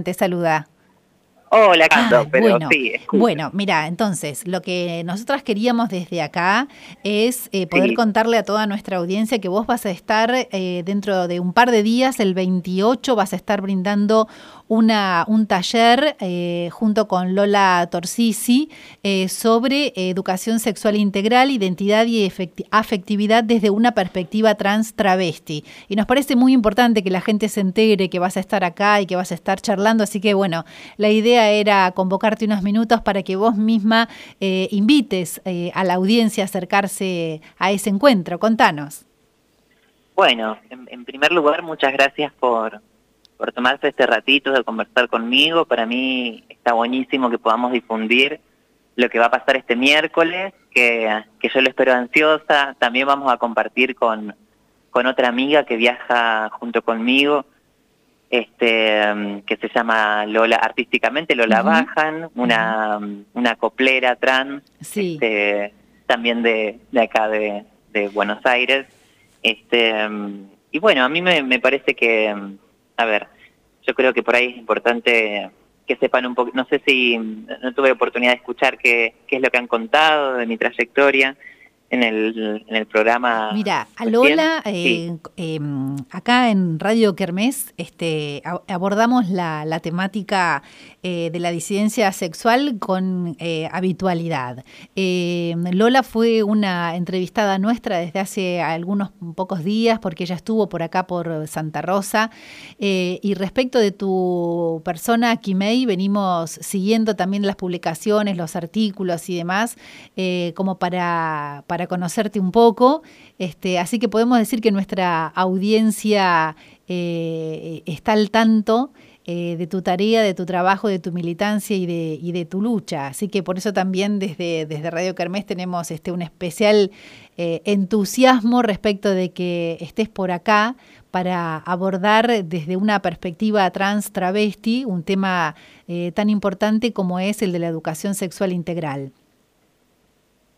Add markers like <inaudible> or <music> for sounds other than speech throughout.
te saluda. Hola, Canto, pero bueno, sí. Bueno, mira, entonces, lo que nosotras queríamos desde acá es eh, poder Sí. contarle a toda nuestra audiencia que vos vas a estar eh, dentro de un par de días, el 28, vas a estar brindando una, un taller eh, junto con Lola Torsisi eh, sobre educación sexual integral, identidad y afectividad desde una perspectiva trans travesti. Y nos parece muy importante que la gente se entere que vas a estar acá y que vas a estar charlando, así que bueno, la idea era convocarte unos minutos para que vos misma eh, invites a la audiencia a acercarse a ese encuentro. Contanos. Bueno, en, en primer lugar, muchas gracias por, por tomarse este ratito de conversar conmigo. Para mí está buenísimo que podamos difundir lo que va a pasar este miércoles, que, que yo lo espero ansiosa. También vamos a compartir con, con otra amiga que viaja junto conmigo, este que se llama Lola, artísticamente Lola Ujú. Bajan, una, una coplera trans, Sí. este, también de, de acá de, de Buenos Aires. Este, y bueno, a mí me, me parece que, a ver, yo creo que por ahí es importante que sepan un poco, no sé si no tuve oportunidad de escuchar qué, qué es lo que han contado de mi trayectoria en el, en el programa. Mira, a. Lola, Sí. eh, eh, acá en Radio Kermés este, abordamos la, la temática eh, de la disidencia sexual con eh, habitualidad. Eh, Lola fue una entrevistada nuestra desde hace algunos pocos días porque ella estuvo por acá por Santa Rosa. Y respecto de tu persona, Kimei, venimos siguiendo también las publicaciones, los artículos y demás, como para, para conocerte un poco. Este, así que podemos decir que nuestra audiencia está al tanto eh, de tu tarea, de tu trabajo, de tu militancia y de, y de tu lucha. Así que por eso también desde, desde Radio Kermés tenemos este, un especial eh, entusiasmo respecto de que estés por acá para abordar desde una perspectiva trans travesti un tema eh, tan importante como es el de la educación sexual integral.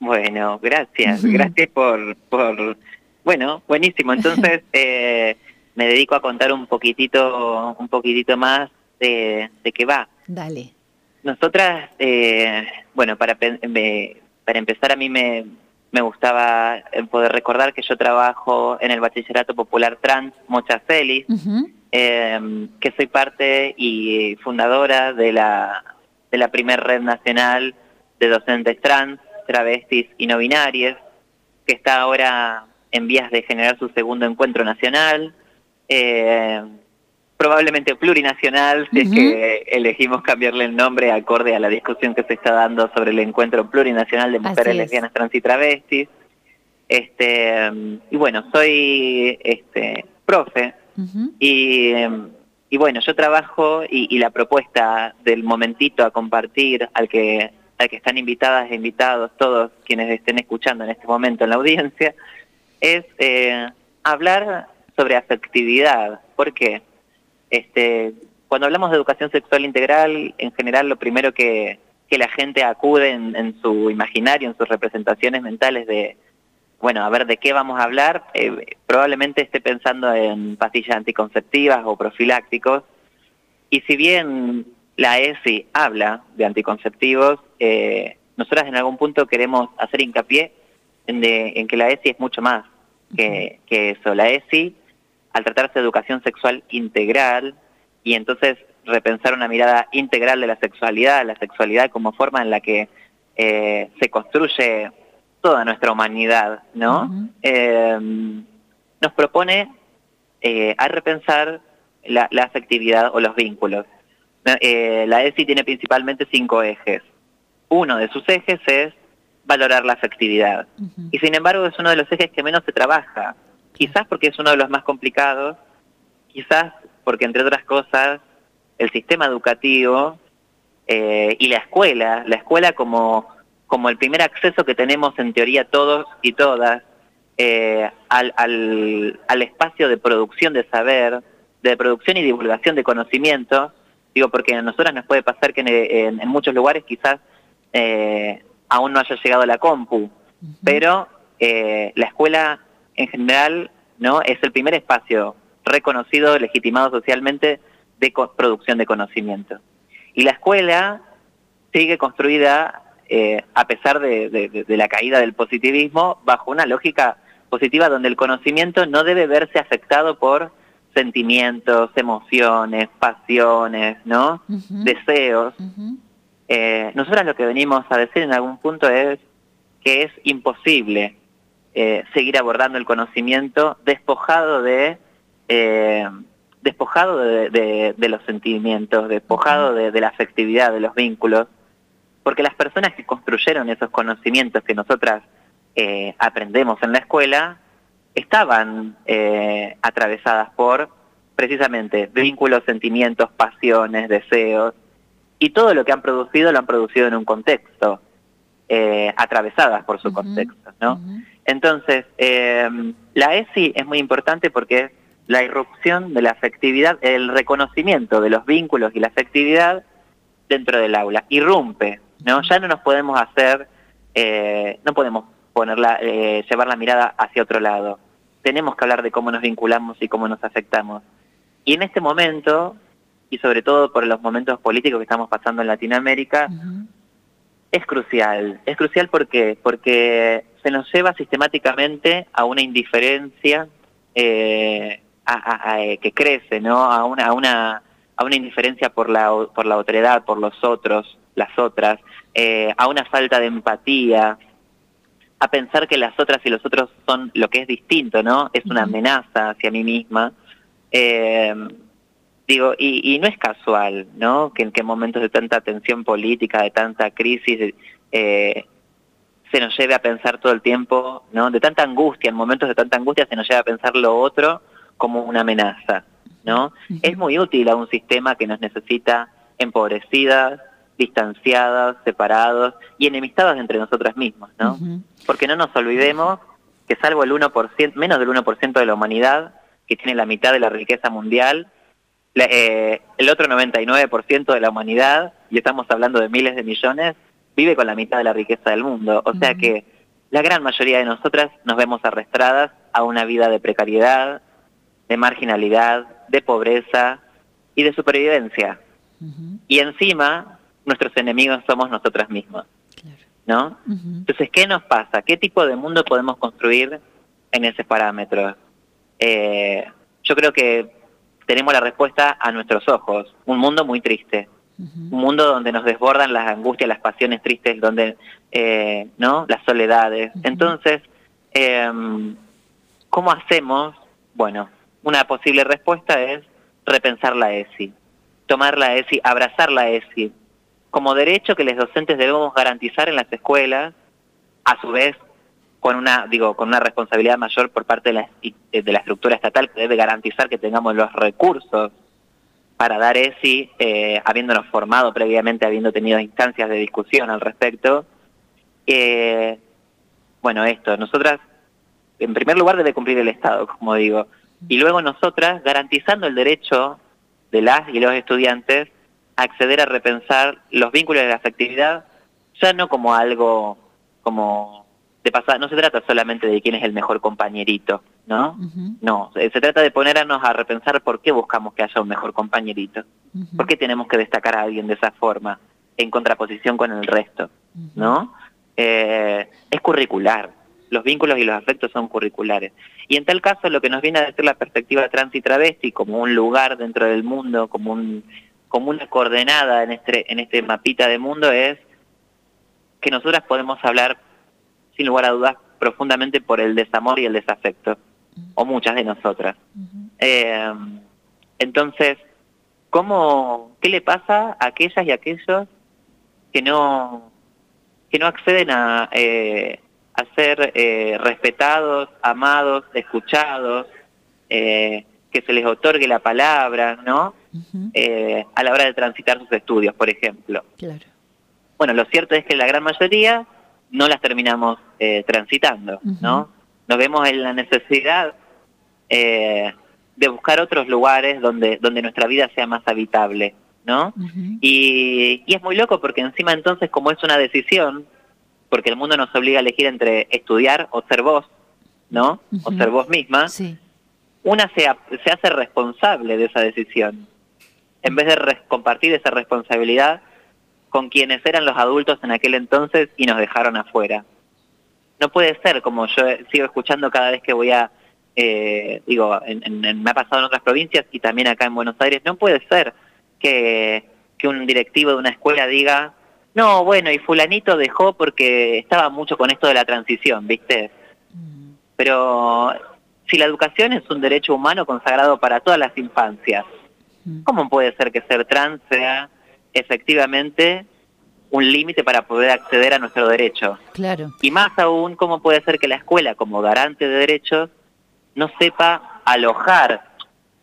Bueno, gracias, <laughs> gracias por, por, bueno, buenísimo. Entonces, eh, <laughs> me dedico a contar un poquitito, un poquitito más de, de qué va. Dale. Nosotras, eh, bueno, para, me- para empezar a mí me, me gustaba eh, poder recordar que yo trabajo en el Bachillerato Popular Trans Mocha Ujú. eh, que soy parte y fundadora de la, de la primer red nacional de docentes trans, travestis y no binarias, que está ahora en vías de generar su segundo encuentro nacional, eh, probablemente plurinacional, si es que elegimos cambiarle el nombre acorde a la discusión que se está dando sobre el encuentro plurinacional de mujeres es. lesbianas, trans y travestis. Este, y bueno, soy este, profe y, y bueno, yo trabajo y, y la propuesta del momentito a compartir al que, al que están invitadas e invitados todos quienes estén escuchando en este momento en la audiencia, es eh, hablar sobre afectividad. ¿Por qué? Este, cuando hablamos de educación sexual integral, en general lo primero que, que la gente acude en, en su imaginario, en sus representaciones mentales de, bueno, a ver de qué vamos a hablar, eh, probablemente esté pensando en pastillas anticonceptivas o profilácticos. Y si bien la ESI habla de anticonceptivos, eh, nosotras en algún punto queremos hacer hincapié en, de- en que la ESI es mucho más que, que eso. La ESI, al tratarse de educación sexual integral, y entonces repensar una mirada integral de la sexualidad, la sexualidad como forma en la que eh, se construye toda nuestra humanidad, ¿no? Eh, nos propone eh, a repensar la, la afectividad o los vínculos. Eh, la ESI tiene principalmente cinco ejes. Uno de sus ejes es valorar la afectividad. Y sin embargo es uno de los ejes que menos se trabaja. Quizás porque es uno de los más complicados, quizás porque entre otras cosas el sistema educativo eh, y la escuela, la escuela como, como el primer acceso que tenemos en teoría todos y todas eh, al, al, al espacio de producción de saber, de producción y divulgación de conocimiento, digo porque a nosotras nos puede pasar que en, en- en muchos lugares quizás eh, aún no haya llegado la compu, pero eh, la escuela en general no es el primer espacio reconocido, legitimado socialmente de producción de conocimiento. Y la escuela sigue construida, eh, a pesar de, la caída del positivismo, bajo una lógica positiva donde el conocimiento no debe verse afectado por sentimientos, emociones, pasiones, ¿no? Deseos. Eh, nosotros lo que venimos a decir en algún punto es que es imposible eh, seguir abordando el conocimiento despojado de despojado de, los sentimientos, despojado de, la afectividad, de los vínculos, porque las personas que construyeron esos conocimientos que nosotras eh, aprendemos en la escuela estaban eh, atravesadas por precisamente vínculos, sentimientos, pasiones, deseos, y todo lo que han producido lo han producido en un contexto, eh, atravesadas por su contexto, ¿no? Entonces, la ESI es muy importante porque es la irrupción de la afectividad, el reconocimiento de los vínculos y la afectividad dentro del aula. Irrumpe, ¿no? Ya no nos podemos hacer, eh, no podemos ponerla, eh, llevar la mirada hacia otro lado. Tenemos que hablar de cómo nos vinculamos y cómo nos afectamos. Y en este momento, y sobre todo por los momentos políticos que estamos pasando en Latinoamérica, es crucial. Es crucial porque, porque se nos lleva sistemáticamente a una indiferencia eh, eh, que crece, ¿no? A una, a una, a una indiferencia por la, por la otredad, por los otros, las otras, eh, a una falta de empatía, a pensar que las otras y los otros son lo que es distinto, ¿no? Es una amenaza hacia mí misma. Eh, digo, y, no es casual, ¿no? Que en qué momentos de tanta tensión política, de tanta crisis, se nos lleve a pensar todo el tiempo, ¿no? De tanta angustia, en momentos de tanta angustia se nos lleva a pensar lo otro como una amenaza, ¿no? Es muy útil a un sistema que nos necesita empobrecidas, distanciadas, separados y enemistadas entre nosotras mismas, ¿no? Porque no nos olvidemos que salvo el 1%, menos del 1% de la humanidad, que tiene la mitad de la riqueza mundial, eh, el otro 99% de la humanidad, y estamos hablando de miles de millones, vive con la mitad de la riqueza del mundo. O sea que la gran mayoría de nosotras nos vemos arrastradas a una vida de precariedad, de marginalidad, de pobreza y de supervivencia. Y encima, nuestros enemigos somos nosotras mismas. ¿No? Entonces, ¿qué nos pasa? ¿Qué tipo de mundo podemos construir en ese parámetro? Eh, yo creo que tenemos la respuesta a nuestros ojos. Un mundo muy triste. Un mundo donde nos desbordan las angustias, las pasiones tristes, donde, eh, ¿no? Las soledades. Entonces, em, ¿cómo hacemos? Bueno, una posible respuesta es repensar la ESI, tomar la ESI, abrazar la ESI, como derecho que los docentes debemos garantizar en las escuelas, a su vez con una, digo, con una responsabilidad mayor por parte de la, de la estructura estatal que debe garantizar que tengamos los recursos para dar ESI, eh, habiéndonos formado previamente, habiendo tenido instancias de discusión al respecto. Eh, bueno, esto, nosotras, en primer lugar, debe cumplir el Estado, como digo, y luego nosotras garantizando el derecho de las y los estudiantes a acceder a repensar los vínculos de la afectividad, ya no como algo como de pasar, no se trata solamente de quién es el mejor compañerito, ¿no? No, se trata de ponernos a repensar por qué buscamos que haya un mejor compañerito, por qué tenemos que destacar a alguien de esa forma, en contraposición con el resto, ¿no? Eh, es curricular, los vínculos y los afectos son curriculares. Y en tal caso lo que nos viene a decir la perspectiva trans y travesti como un lugar dentro del mundo, como, un, como una coordenada en este, en este mapita de mundo es que nosotras podemos hablar, sin lugar a dudas, profundamente por el desamor y el desafecto, o muchas de nosotras. Eh, entonces, ¿cómo, ¿qué le pasa a aquellas y aquellos que no, que no acceden a... Eh, a ser eh, respetados, amados, escuchados, eh, que se les otorgue la palabra, ¿no? A la hora de transitar sus estudios, por ejemplo. Claro. Bueno, lo cierto es que la gran mayoría no las terminamos transitando, ¿no? Nos vemos en la necesidad de buscar otros lugares donde, donde nuestra vida sea más habitable, ¿no? y, y es muy loco porque encima entonces, como es una decisión, porque el mundo nos obliga a elegir entre estudiar o ser vos, ¿no? O ser vos misma. Una se, se hace responsable de esa decisión. en vez de compartir esa responsabilidad con quienes eran los adultos en aquel entonces y nos dejaron afuera. No puede ser, como yo sigo escuchando cada vez que voy a, eh, digo, me ha pasado en otras provincias y también acá en Buenos Aires, no puede ser que, que un directivo de una escuela diga, no, bueno, y fulanito dejó porque estaba mucho con esto de la transición, ¿viste? Pero si la educación es un derecho humano consagrado para todas las infancias. ¿cómo puede ser que ser trans sea efectivamente un límite para poder acceder a nuestro derecho? Claro. Y más aún, ¿cómo puede ser que la escuela, como garante de derechos, no sepa alojar,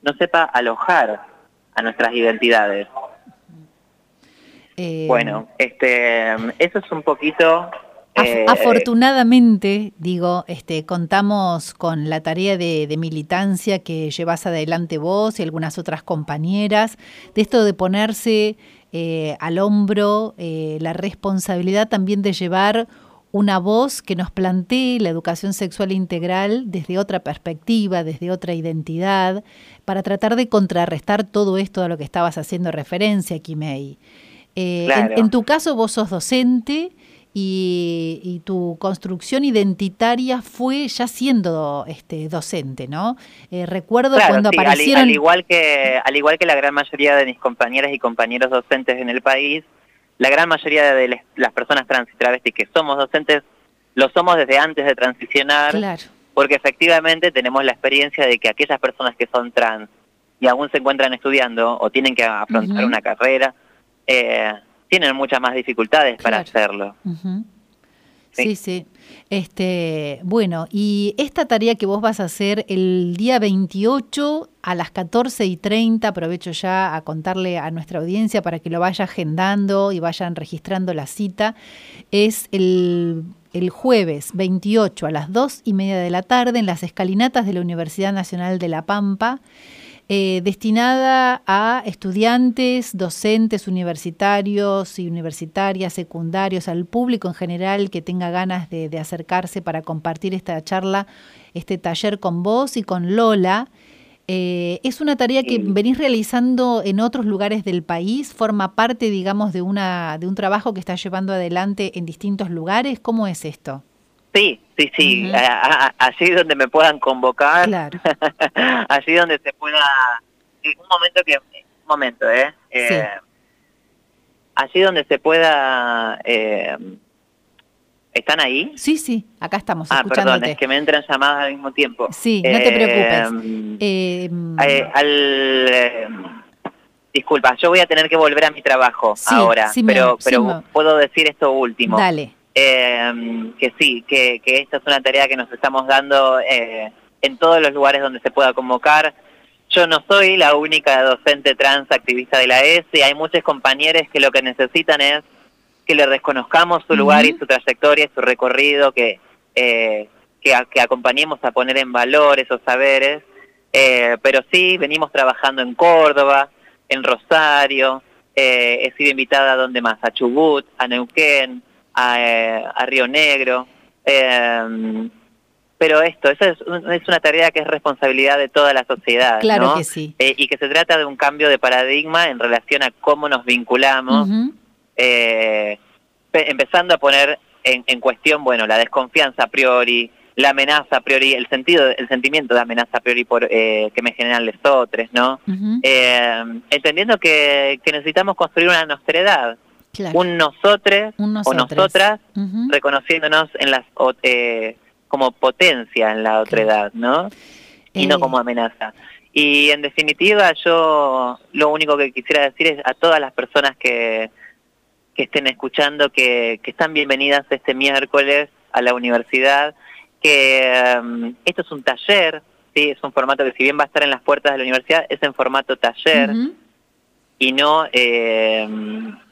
no sepa alojar a nuestras identidades? Eh, bueno, este, eso es un poquito eh, afortunadamente, digo, este, contamos con la tarea de, militancia que llevas adelante vos y algunas otras compañeras, de esto de ponerse eh, al hombro eh, la responsabilidad también de llevar una voz que nos plantee la educación sexual integral desde otra perspectiva, desde otra identidad, para tratar de contrarrestar todo esto a lo que estabas haciendo referencia, Kimei. en tu caso, vos sos docente y, tu construcción identitaria fue ya siendo este, docente, ¿no? Eh, recuerdo cuando aparecieron... Al, igual que, al igual que la gran mayoría de mis compañeras y compañeros docentes en el país, la gran mayoría de las personas trans y travestis que somos docentes, lo somos desde antes de transicionar, porque efectivamente tenemos la experiencia de que aquellas personas que son trans y aún se encuentran estudiando o tienen que afrontar una carrera, eh, tienen muchas más dificultades para hacerlo. sí. sí, Este, bueno, y esta tarea que vos vas a hacer el día 28 a las 14 y 30, aprovecho ya a contarle a nuestra audiencia para que lo vaya agendando y vayan registrando la cita, es el, el jueves 28 a las 2 y media de la tarde en las escalinatas de la Universidad Nacional de La Pampa. Eh, destinada a estudiantes, docentes universitarios y universitarias, secundarios, al público en general que tenga ganas de, acercarse para compartir esta charla, este taller con vos y con Lola. Eh, es una tarea que venís realizando en otros lugares del país, forma parte, digamos, de, una, de un trabajo que estás llevando adelante en distintos lugares. ¿Cómo es esto? Sí, sí, sí, allí donde me puedan convocar, allí <laughs> donde se pueda, un momento que, un momento, ¿eh? eh allí donde se pueda, eh, ¿están ahí? Sí, sí, acá estamos, Ah, perdón, es que me entran llamadas al mismo tiempo. Sí, no te preocupes. Eh, al, disculpa, yo voy a tener que volver a mi trabajo ahora, pero, pero puedo decir esto último. Dale. Eh, que sí, que, esta es una tarea que nos estamos dando eh, en todos los lugares donde se pueda convocar. Yo no soy la única docente trans activista de la ESI, hay muchos compañeros que lo que necesitan es que le reconozcamos su lugar y su trayectoria, su recorrido, que, eh, que, acompañemos a poner en valor esos saberes. Eh, pero sí, venimos trabajando en Córdoba, en Rosario, eh, he sido invitada a donde más, a Chubut, a Neuquén, a, Río Negro. Em, pero esto, eso es, es, una tarea que es responsabilidad de toda la sociedad. Claro que sí. Eh, y que se trata de un cambio de paradigma en relación a cómo nos vinculamos, eh, empezando a poner en, en, cuestión, bueno, la desconfianza a priori, la amenaza a priori, el sentido, el sentimiento de amenaza a priori por, eh, que me generan los otros, ¿no? Em, entendiendo que, que necesitamos construir una nostredad, un nosotros o nosotras reconociéndonos en las eh, como potencia en la otra edad, ¿no? Y no eh. como amenaza. Y en definitiva yo lo único que quisiera decir es a todas las personas que, que estén escuchando que, que están bienvenidas este miércoles a la universidad, que um, esto es un taller, ¿sí? es un formato que si bien va a estar en las puertas de la universidad, es en formato taller y no eh,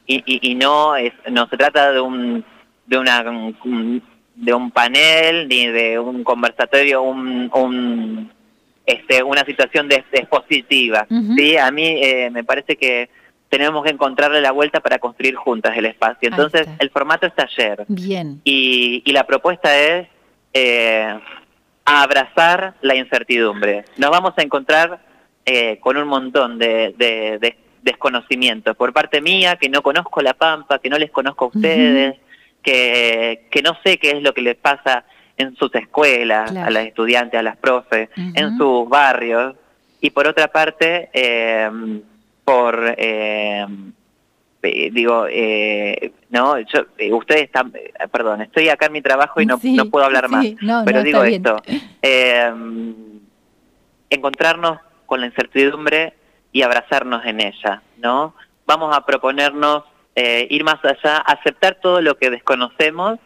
y, y, no es, no se trata de un de una de un panel ni de un conversatorio un, un este una situación de, expositiva sí a mí eh, me parece que tenemos que encontrarle la vuelta para construir juntas el espacio. Entonces el formato es taller. Bien. Y, y la propuesta es eh, abrazar la incertidumbre. Nos vamos a encontrar eh, con un montón de, de desconocimiento por parte mía, que no conozco la Pampa, que no les conozco a ustedes, que, que no sé qué es lo que les pasa en sus escuelas, a las estudiantes, a las profes, en sus barrios, y por otra parte, eh, por, eh, digo, eh, no, yo, ustedes están, perdón, estoy acá en mi trabajo y no, no puedo hablar más, pero digo esto, encontrarnos con la incertidumbre y abrazarnos en ella, ¿no? Vamos a proponernos ir más allá, aceptar todo lo que desconocemos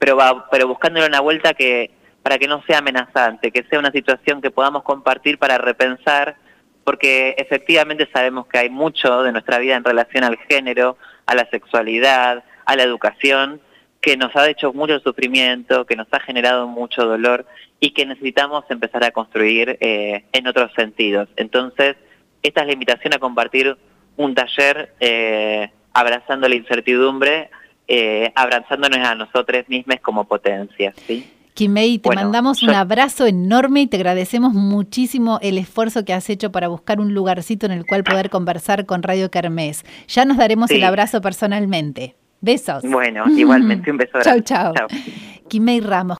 pero, va, pero buscándole una vuelta que para que no sea amenazante, que sea una situación que podamos compartir para repensar, porque efectivamente sabemos que hay mucho de nuestra vida en relación al género, a la sexualidad, a la educación, que nos ha hecho mucho sufrimiento, que nos ha generado mucho dolor y que necesitamos empezar a construir eh, en otros sentidos. Entonces, esta es la invitación a compartir un taller eh, abrazando la incertidumbre eh, abrazándonos a nosotros mismos como potencia. ¿sí? Kimei, te mandamos un abrazo enorme y te agradecemos muchísimo el esfuerzo que has hecho para buscar un lugarcito en el cual poder conversar con Radio Kermés. Ya nos daremos el abrazo personalmente. Besos. Bueno, igualmente un beso. <laughs> Chau, chau. Kimei Ramos.